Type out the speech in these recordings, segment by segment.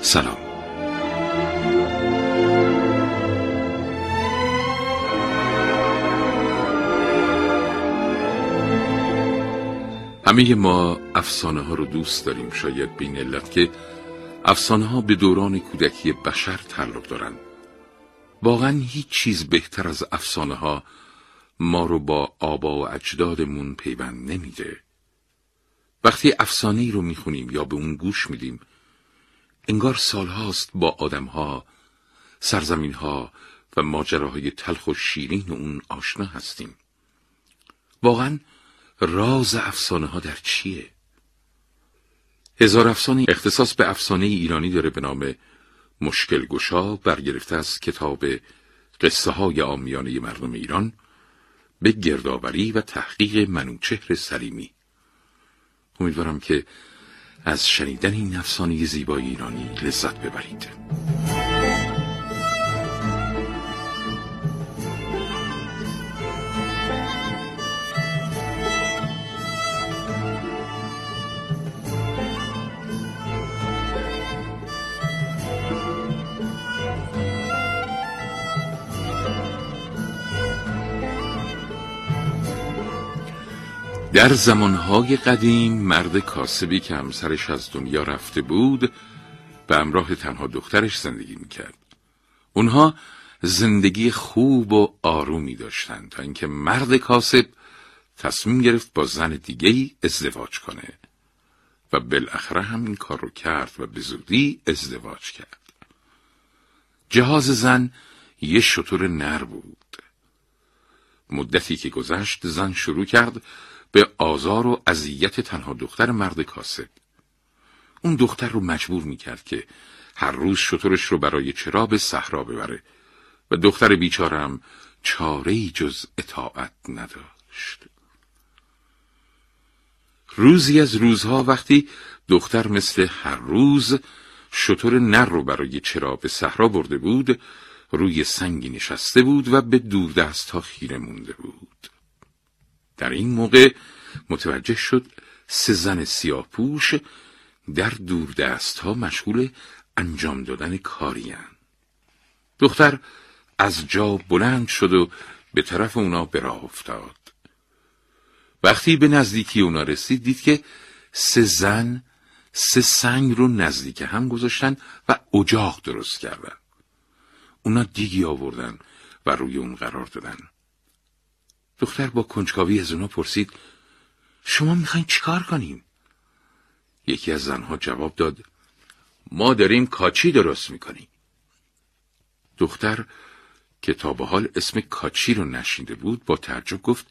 سلام. همه ما افسانه ها رو دوست داریم شاید بین علت که افسانه ها به دوران کودکی بشر تعلق دارن. واقعا هیچ چیز بهتر از افسانه ها ما رو با آبا و اجدادمون پیوند نمیده. وقتی افسانه ای رو می‌خونیم یا به اون گوش میدیم انگار سالهاست با آدمها سرزمینها و ماجراهای تلخ و شیرین اون آشنا هستیم واقعا راز افسانه ها در چیه؟ هزار افسانه اختصاص به افسانه ایرانی داره به نام مشکل گشا برگرفته از کتاب قصه های آمیانه مردم ایران به گردآوری و تحقیق منوچهر سلیمی امیدوارم که از شنیدن این افسانه زیبای ایرانی لذت ببرید. در زمانهای قدیم مرد کاسبی که همسرش از دنیا رفته بود به همراه تنها دخترش زندگی می‌کرد. اونها زندگی خوب و آرومی داشتند تا اینکه مرد کاسب تصمیم گرفت با زن دیگه ازدواج کنه و بالاخره هم این کار رو کرد و به زودی ازدواج کرد. جهاز زن یه شطور نر بود. مدتی که گذشت زن شروع کرد به آزار و اذیت تنها دختر مرد کاسب. اون دختر رو مجبور می‌کرد که هر روز شطورش رو برای چرا به صحرا ببره و دختر بیچارم چاره جز اطاعت نداشت. روزی از روزها وقتی دختر مثل هر روز شطور نر رو برای چرا به صحرا برده بود روی سنگی نشسته بود و به دور دست ها خیره مونده بود. در این موقع متوجه شد سه زن سیاپوش در دور دست ها مشغول انجام دادن کاری دختر از جا بلند شد و به طرف اونا براه افتاد. وقتی به نزدیکی اونا رسید دید که سه زن سه سنگ رو نزدیک هم گذاشتن و اجاق درست کردن. اونا دیگی آوردن و روی اون قرار دادن. دختر با کنجکاوی از اونا پرسید شما می‌خواین چیکار کنیم؟ یکی از زنها جواب داد ما داریم کاچی درست می‌کنیم. دختر که تا به حال اسم کاچی رو نشینده بود با تعجب گفت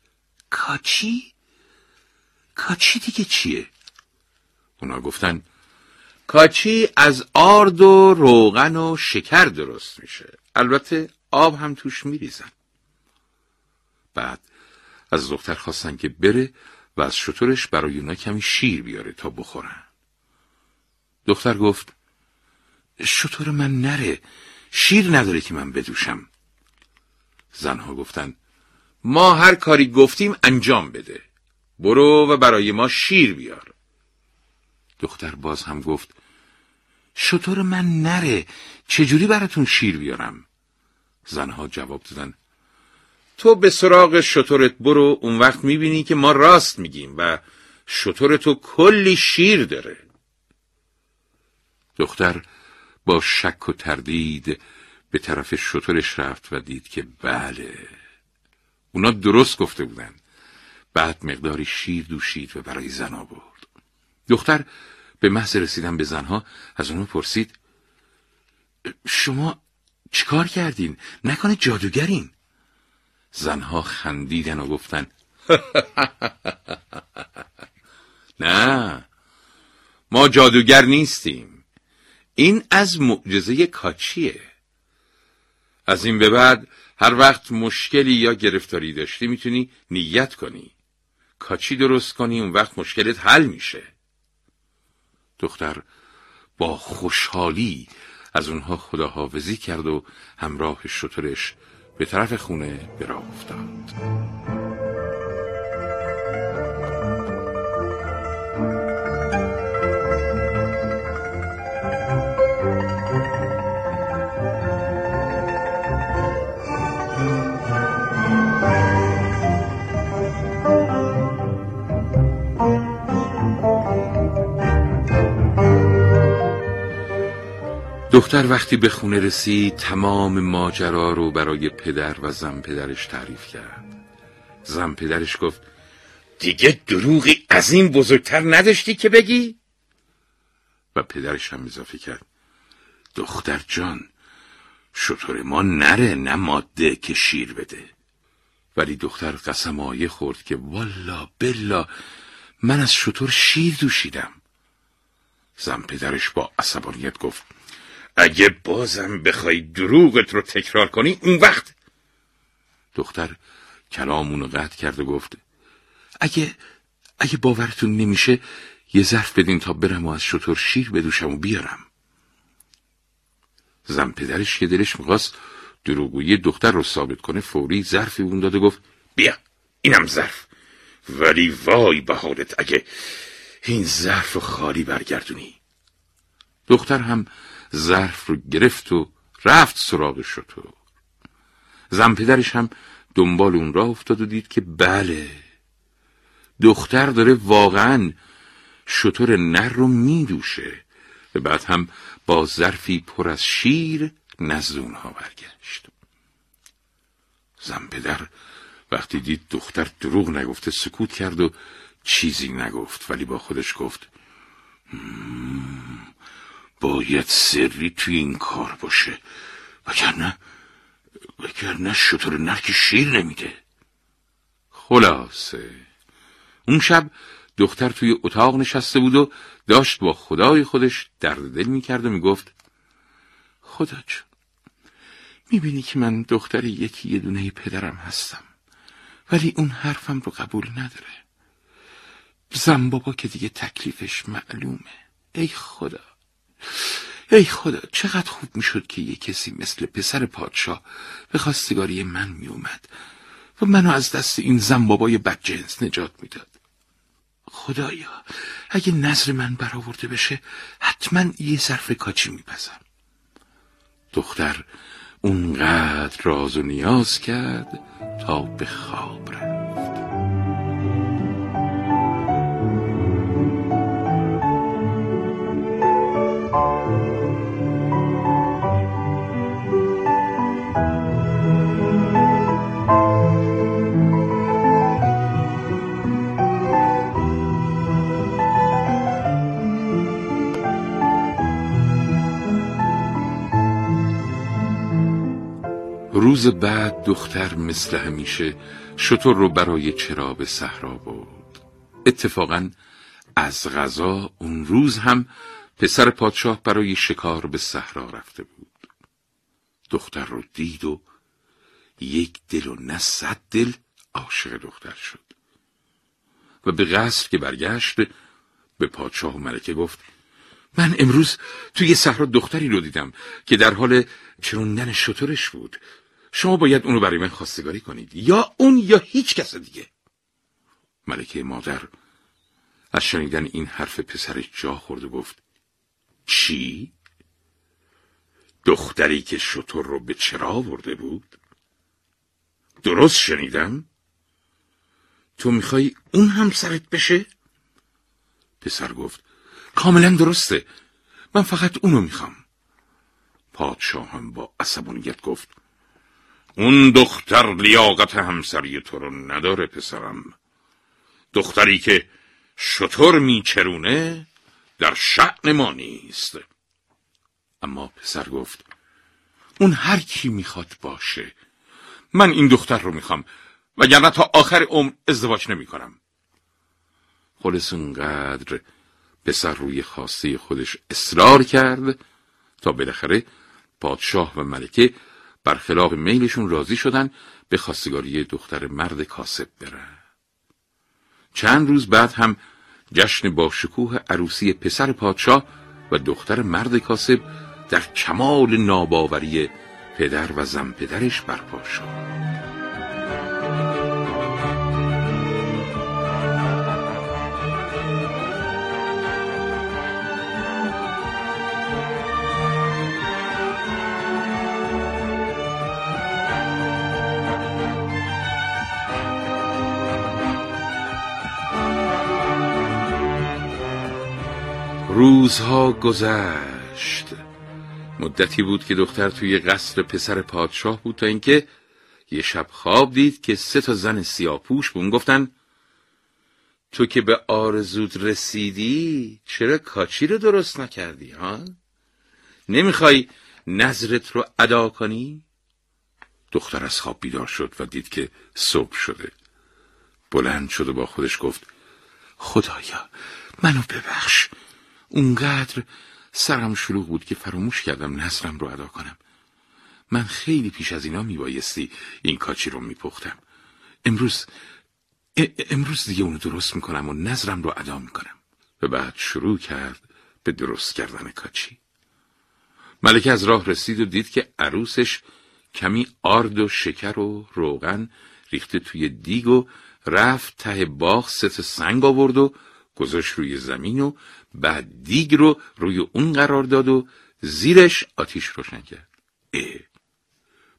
کاچی؟ کاچی دیگه چیه؟ اونا گفتن کاچی از آرد و روغن و شکر درست میشه البته آب هم توش میریزن بعد از دختر خواستن که بره و از شطورش برای اونا کمی شیر بیاره تا بخورن. دختر گفت شطور من نره شیر نداره که من بدوشم. زنها گفتن ما هر کاری گفتیم انجام بده. برو و برای ما شیر بیار. دختر باز هم گفت شطور من نره چجوری براتون شیر بیارم؟ زنها جواب دادن تو به سراغ شطورت برو اون وقت می‌بینی که ما راست میگیم و شطور تو کلی شیر داره. دختر با شک و تردید به طرف شطورش رفت و دید که بله اونا درست گفته بودن. بعد مقداری شیر دوشید و برای زن آورد. دختر به محض رسیدن به زنها از اونو پرسید شما چیکار کردین؟ نکنه جادوگرین؟ زنها خندیدن و گفتن نه ما جادوگر نیستیم. این از معجزه کاچیه. از این به بعد هر وقت مشکلی یا گرفتاری داشتی می‌تونی نیت کنی. کاچی درست کنی اون وقت مشکلت حل میشه. دختر با خوشحالی از اونها خداحافظی کرد و همراه شطرش به طرف خونه براه افتاد. دختر وقتی به خونه رسید تمام ماجرا رو برای پدر و زن پدرش تعریف کرد. زن پدرش گفت دیگه دروغی از این بزرگتر نداشتی که بگی؟ و پدرش هم اضافه کرد دختر جان شطور ما نره نه ماده که شیر بده. ولی دختر قسم آیه خورد که والا بلا من از شطور شیر دوشیدم. زن پدرش با عصبانیت گفت اگه بازم بخوای دروغت رو تکرار کنی اون وقت. دختر کلامونو قطع کرد و گفت اگه اگه باورتون نمیشه یه ظرف بدین تا برم و از شطور شیر بدوشم و بیارم. زن پدرش که دلش می‌خواست دروغویی دختر رو ثابت کنه فوری ظرفی اون داد و گفت بیا اینم ظرف. ولی وای به حالت اگه این ظرف رو خالی برگردونی. دختر هم ظرف رو گرفت و رفت سراغ شطور زن پدرش هم دنبال اون راه افتاد و دید که بله دختر داره واقعا شطور نر رو میدوشه. و بعد هم با ظرفی پر از شیر نزد اونها برگشت. زن پدر وقتی دید دختر دروغ نگفته سکوت کرد و چیزی نگفت ولی با خودش گفت باید سری توی این کار باشه. وگرنه وگرنه شطور نرک شیر نمیده. خلاصه. اون شب دختر توی اتاق نشسته بود و داشت با خدای خودش درد دل می‌کرد و می‌گفت خدا جون می‌بینی که من دختر یکی یه دونه پدرم هستم ولی اون حرفم رو قبول نداره. زن بابا که دیگه تکلیفش معلومه. ای خدا. ای خدا چقدر خوب می‌شد که یه کسی مثل پسر پادشاه به خواستگاری من میومد و منو از دست این زن بابای بدجنس نجات می‌داد. خدایا اگه نظر من برآورده بشه حتما یه ظرف کاچی میپزم. دختر اونقدر راز و نیاز کرد تا به خواب رفت. روز بعد دختر مثل همیشه شطور رو برای چرا به صحرا بود اتفاقا از غذا اون روز هم پسر پادشاه برای شکار به صحرا رفته بود. دختر رو دید و یک دل و نه صد دل عاشق دختر شد. و به قصر که برگشت به پادشاه و ملکه گفت من امروز توی صحرا دختری رو دیدم که در حال چروندن شطورش بود. شما باید اونو برای من خواستگاری کنید یا اون یا هیچ کس دیگه ملکه مادر از شنیدن این حرف پسرش جا خورد و گفت چی؟ دختری که شطور رو به چرا آورده بود؟ درست شنیدم؟ تو می‌خوای اون هم سرت بشه؟ پسر گفت کاملا درسته من فقط اونو می‌خوام پادشاه هم با عصبانیت گفت اون دختر لیاقت همسری تو رو نداره پسرم. دختری که شطور میچرونه در شعن ما نیست. اما پسر گفت اون هر کی می‌خواد باشه. من این دختر رو می‌خوام وگرنه تا آخر عمر ازدواج نمی‌کنم. خلص اونقدر پسر روی خواسته خودش اصرار کرد تا بالاخره پادشاه و ملکه برخلاف میلشون راضی شدن به خواستگاری دختر مرد کاسب برن. چند روز بعد هم جشن با شکوه عروسی پسر پادشاه و دختر مرد کاسب در کمال ناباوری پدر و زن پدرش برپا شد. روزها گذشت مدتی بود که دختر توی قصر پسر پادشاه بود تا اینکه یه شب خواب دید که سه تا زن سیاپوش به اون گفتن تو که به آرزود رسیدی چرا کاچی رو درست نکردی ها؟ نمی‌خوای نظرت رو ادا کنی؟ دختر از خواب بیدار شد و دید که صبح شده بلند شد و با خودش گفت خدایا منو ببخش اونقدر سرم شلوغ بود که فراموش کردم نظرم رو ادا کنم. من خیلی پیش از اینا میبایستی این کاچی رو میپختم. امروز امروز دیگه اونو درست می‌کنم و نظرم رو ادا می‌کنم. و بعد شروع کرد به درست کردن کاچی. ملکه از راه رسید و دید که عروسش کمی آرد و شکر و روغن ریخته توی دیگ و رفت ته باغ ست سنگ آورد و گذاشت روی زمین و بعد دیگ رو روی اون قرار داد و زیرش آتیش روشن کرد اه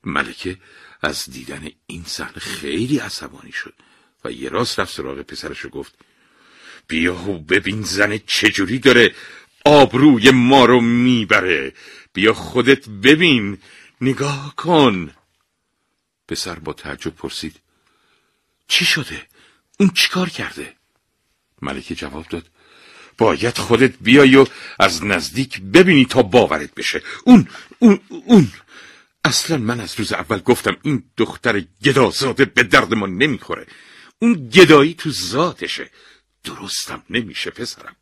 ملکه از دیدن این صحنه خیلی عصبانی شد و یه راست رفت سراغ پسرش و گفت بیا و ببین زن چجوری داره آبروی ما رو می‌بره بیا خودت ببین نگاه کن پسر با تعجب پرسید چی شده؟ اون چیکار کرده؟ ملکه جواب داد باید خودت بیای و از نزدیک ببینی تا باورت بشه. اون اون اون. اصلا من از روز اول گفتم این دختر گدازاده به درد ما نمی‌خوره. اون گدایی تو ذاتشه. درستم نمیشه پسرم.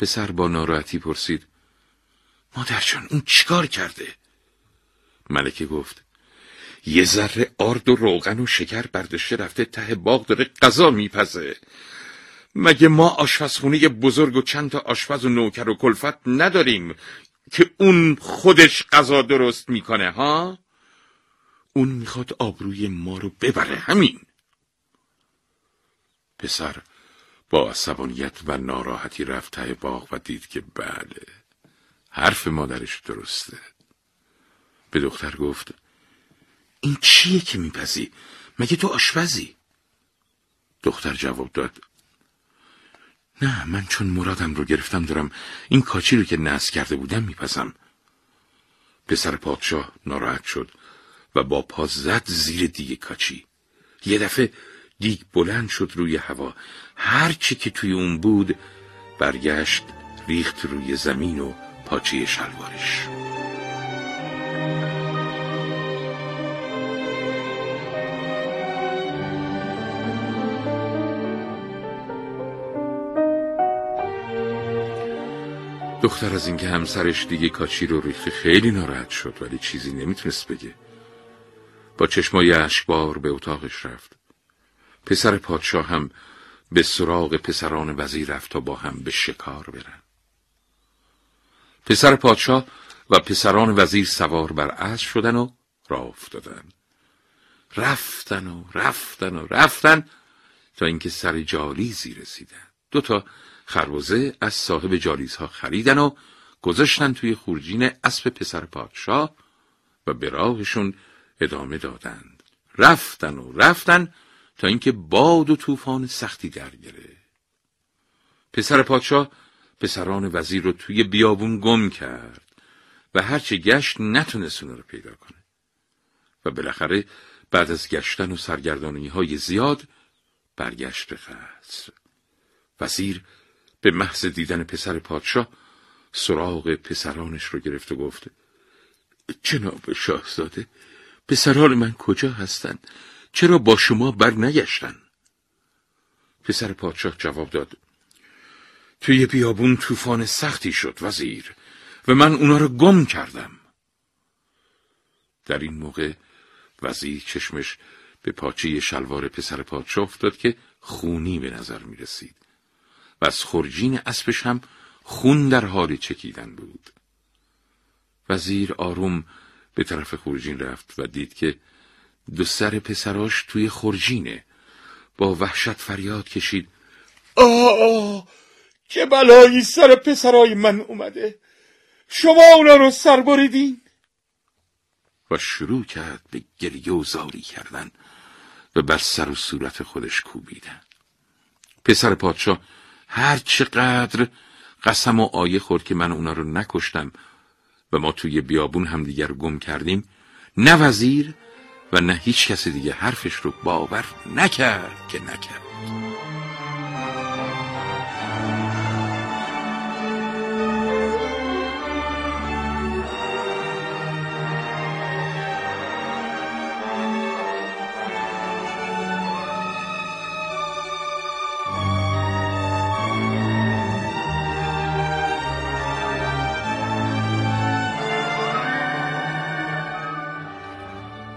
پسر با ناراحتی پرسید مادرجان اون چیکار کرده؟ ملکه گفت یه ذره آرد و روغن و شکر برداشته رفته ته باغ داره غذا میپزه. مگه ما آشپزخونه بزرگ و چند تا آشپز و نوکر و کلفت نداریم که اون خودش غذا درست می‌کنه ها اون می‌خواد آبروی ما رو ببره همین پسر با عصبانیت و ناراحتی رفت ته باغ و دید که بله حرف مادرش درسته به دختر گفت این چیه که میپزی؟ مگه تو آشپزی؟ دختر جواب داد نه من چون مرادم رو گرفتم دارم این کاچی رو که نصب کرده بودم میپزم. پسر پادشاه ناراحت شد و با پا زد زیر دیگه کاچی. یه دفعه دیگ بلند شد روی هوا. هر چی که توی اون بود برگشت ریخت روی زمین و پاچه شلوارش. دختر از اینکه همسرش دیگه کاچی رو ریخته خیلی ناراحت شد ولی چیزی نمی‌تونست بگه. با چشمای اشکبار به اتاقش رفت. پسر پادشاه هم به سراغ پسران وزیر رفت تا با هم به شکار برن. پسر پادشاه و پسران وزیر سوار بر اسب شدن و راه افتادن. رفتن و رفتن و رفتن تا اینکه سر جالیزی رسیدن. دوتا خربزه از صاحب جالیزها خریدن و گذاشتن توی خورجین اسب پسر پادشاه و به راهشون ادامه دادند. رفتن و رفتن تا اینکه باد و طوفان سختی در گره پسر پادشاه پسران وزیر رو توی بیابون گم کرد و هرچه گشت نتونست رو پیدا کنه. و بالاخره بعد از گشتن و سرگردانی های زیاد برگشت به قصر. وزیر به محض دیدن پسر پادشاه سراغ پسرانش رو گرفت و گفت جناب شاهزاده پسران من کجا هستند؟ چرا با شما بر نگشتن پسر پادشاه جواب داد توی بیابون طوفان سختی شد وزیر و من اونا رو گم کردم. در این موقع وزیر چشمش به پاچه شلوار پسر پادشاه افتاد که خونی به نظر می رسید و از خرجین اسبش هم خون در حال چکیدن بود. وزیر آروم به طرف خورجین رفت و دید که دو سر پسراش توی خورجینه با وحشت فریاد کشید آه که بلایی سر پسرای من اومده. شما اونا رو سر بریدین. و شروع کرد به گریه و زاری کردن و بر سر و صورت خودش کوبیدن. پسر پادشاه هر چقدر قسم و آیه خورد که من اونا رو نکشتم و ما توی بیابون همدیگر گم کردیم نه وزیر و نه هیچ کس دیگه حرفش رو باور نکرد که نکرد.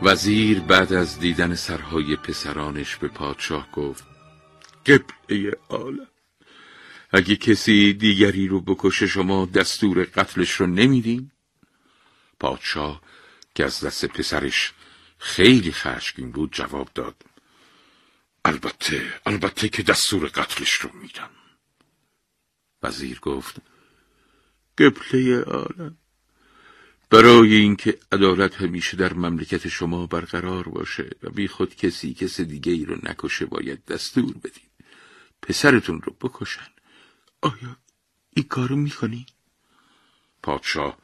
وزیر بعد از دیدن سرهای پسرانش به پادشاه گفت قبله عالم اگه کسی دیگری رو بکشه شما دستور قتلش رو نمیدین؟ پادشاه که از دست پسرش خیلی خشمگین بود جواب داد البته البته که دستور قتلش رو میدم وزیر گفت قبله عالم برای اینکه عدالت همیشه در مملکت شما برقرار باشه و بی خود کسی کس دیگه ای رو نکشه باید دستور بدید پسرتون رو بکشن. آیا این کارو می‌کنی؟ پادشاه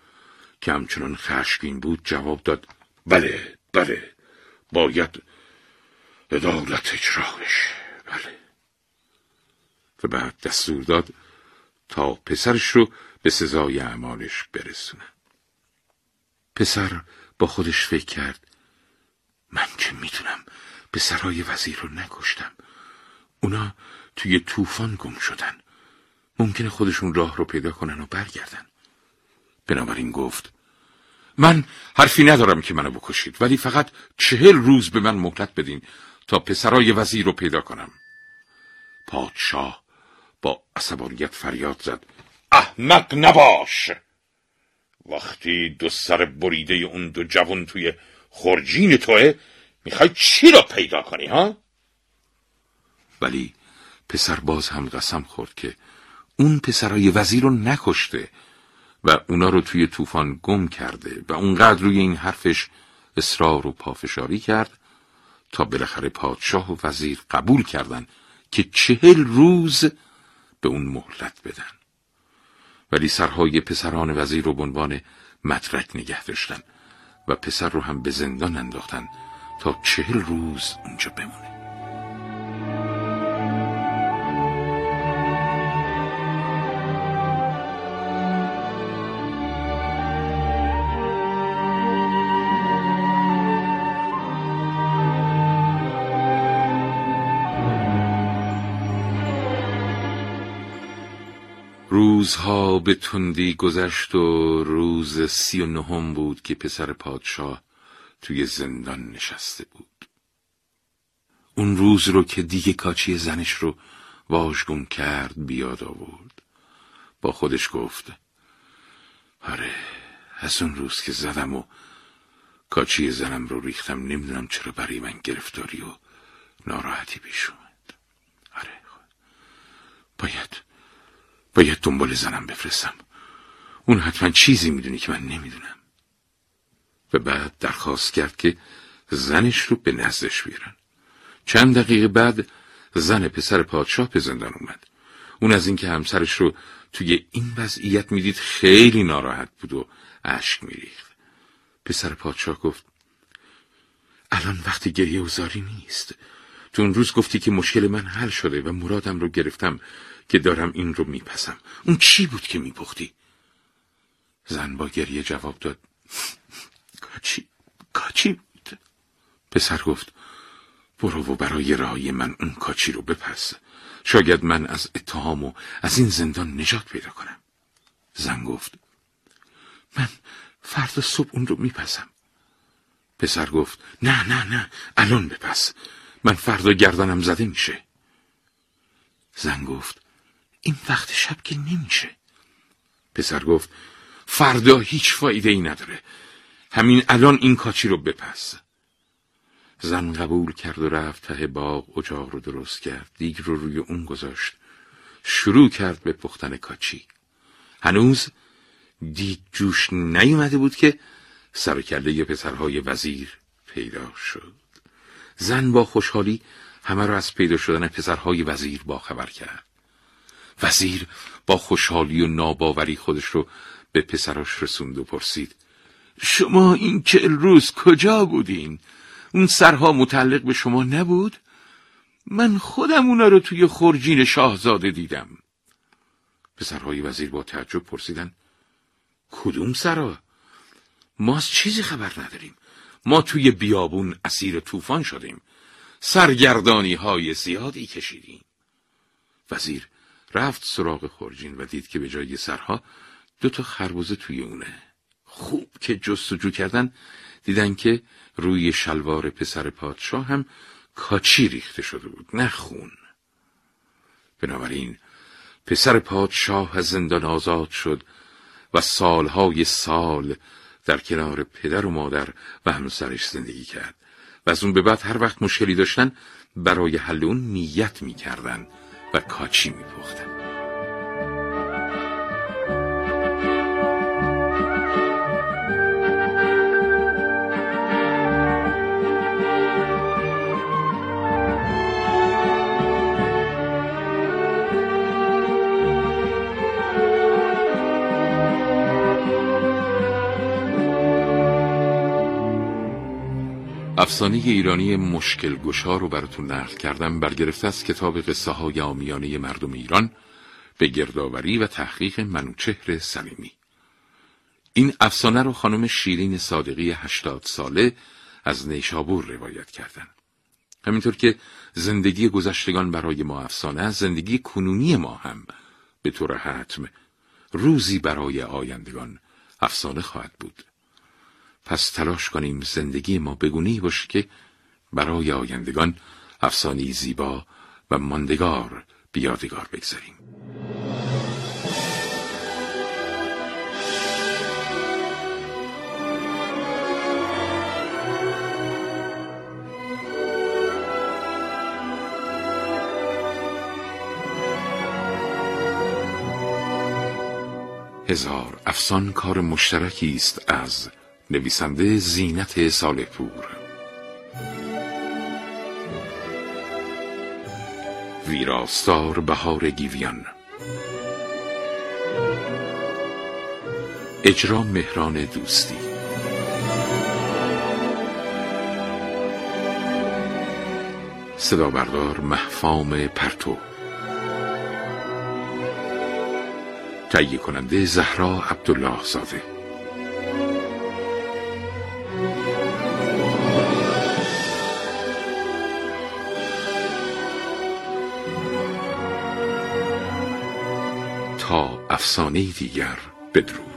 که همچنان خشمگین بود جواب داد بله بله. باید عدالت اجرا بله. و بعد دستور داد تا پسرش رو به سزای اعمالش برسونه. پسر با خودش فکر کرد. من که می‌تونم پسرای وزیر رو نکشتم. اونا توی طوفان گم شدن. ممکنه خودشون راه رو پیدا کنن و برگردن. بنابراین گفت من حرفی ندارم که منو بکشید ولی فقط چهل روز به من مهلت بدین تا پسرای وزیر رو پیدا کنم. پادشاه با عصبانیت فریاد زد. احمق نباش! وقتی دو سر بریده اون دو جوان توی خرجین توه می‌خوای چی را پیدا کنی ها؟ ولی پسر باز هم قسم خورد که اون پسرای وزیر رو نکشته و اونا رو توی طوفان گم کرده و اونقدر روی این حرفش اصرار و پافشاری کرد تا بالاخره پادشاه و وزیر قبول کردن که چهل روز به اون مهلت بدن ولی سرهای پسران وزیر رو به عنوان مدرک نگه داشتن و پسر رو هم به زندان انداختن تا چهل روز اونجا بمونه. روزها به تندی گذشت و روز سی و نهم بود که پسر پادشاه توی زندان نشسته بود. اون روز رو که دیگه کاچی زنش رو واژگون کرد بیاد آورد. با خودش گفت آره از اون روز که زدم و کاچی زنم رو ریختم نمی‌دونم چرا برای من گرفتاری و ناراحتی پیش اومد آره باید باید دنبال زنم بفرستم. اون حتما چیزی می‌دونی که من نمی‌دونم. و بعد درخواست کرد که زنش رو به نزدش بیارن. چند دقیقه بعد زن پسر پادشاه به زندان اومد. اون از اینکه همسرش رو توی این وضعیت می‌دید خیلی ناراحت بود و اشک میریخت. پسر پادشاه گفت الان وقتی گریه و نیست. تو اون روز گفتی که مشکل من حل شده و مرادم رو گرفتم که دارم این رو میپسم. اون چی بود که میپختی؟ زن با گریه جواب داد. کاچی کاچی بود. پسر گفت برو و برای رای من اون کاچی رو بپس شاید من از اتهام و از این زندان نجات پیدا کنم. زن گفت من فردا صبح اون رو میپسم. پسر گفت نه نه نه الان بپس. من فردا گردنم زده میشه. زن گفت این وقت شب که نمیشه. پسر گفت فردا هیچ فایده ای نداره. همین الان این کاچی رو بپس. زن قبول کرد و رفت ته باغ اجاق رو درست کرد دیگ رو روی اون گذاشت. شروع کرد به پختن کاچی. هنوز دیگ جوش نیومده بود که سر کله پسرهای وزیر پیدا شد. زن با خوشحالی همه را از پیدا شدن پسرهای وزیر باخبر کرد وزیر با خوشحالی و ناباوری خودش رو به پسراش رسوند و پرسید شما این چهل روز کجا بودین؟ اون سرها متعلق به شما نبود؟ من خودم اونا رو توی خورجین شاهزاده دیدم پسرهای وزیر با تعجب پرسیدن کدوم سرها؟ ما از چیزی خبر نداریم ما توی بیابون اسیر طوفان شدیم. سرگردانی های زیادی کشیدیم. وزیر رفت سراغ خورجین و دید که به جای سرها دو تا خربوزه توی اونه. خوب که جستجو کردن دیدن که روی شلوار پسر پادشاه هم کاچی ریخته شده بود نه خون. بنابراین پسر پادشاه از زندان آزاد شد و سالهای سال در کنار پدر و مادر و همسرش زندگی کرد. و از اون به بعد هر وقت مشکلی داشتن برای حل اون نیت می‌کردن و کاچی میپختن. افسانه ایرانی مشکل گشا رو براتون نقل کردم. برگرفته از کتاب قصه های آمیانه مردم ایران به گردآوری و تحقیق منوچهر سلیمی این افسانه رو خانم شیرین صادقی هشتاد ساله از نیشابور روایت کردن. همینطور که زندگی گذشتگان برای ما افسانه زندگی کنونی ما هم به طور حتم روزی برای آیندگان افسانه خواهد بود. پس تلاش کنیم زندگی ما بگونی باشه که برای آیندگان افسانی زیبا و ماندگار بیادگار بگذاریم. هزار افسان کار مشترکی است از نویسنده زینت ساله پور ویراستار بهار گیویان. اجرا مهران دوستی. صدا بردار محفام پرتو. تهیه کننده زهرا عبدالله زاده دیگر بدرود.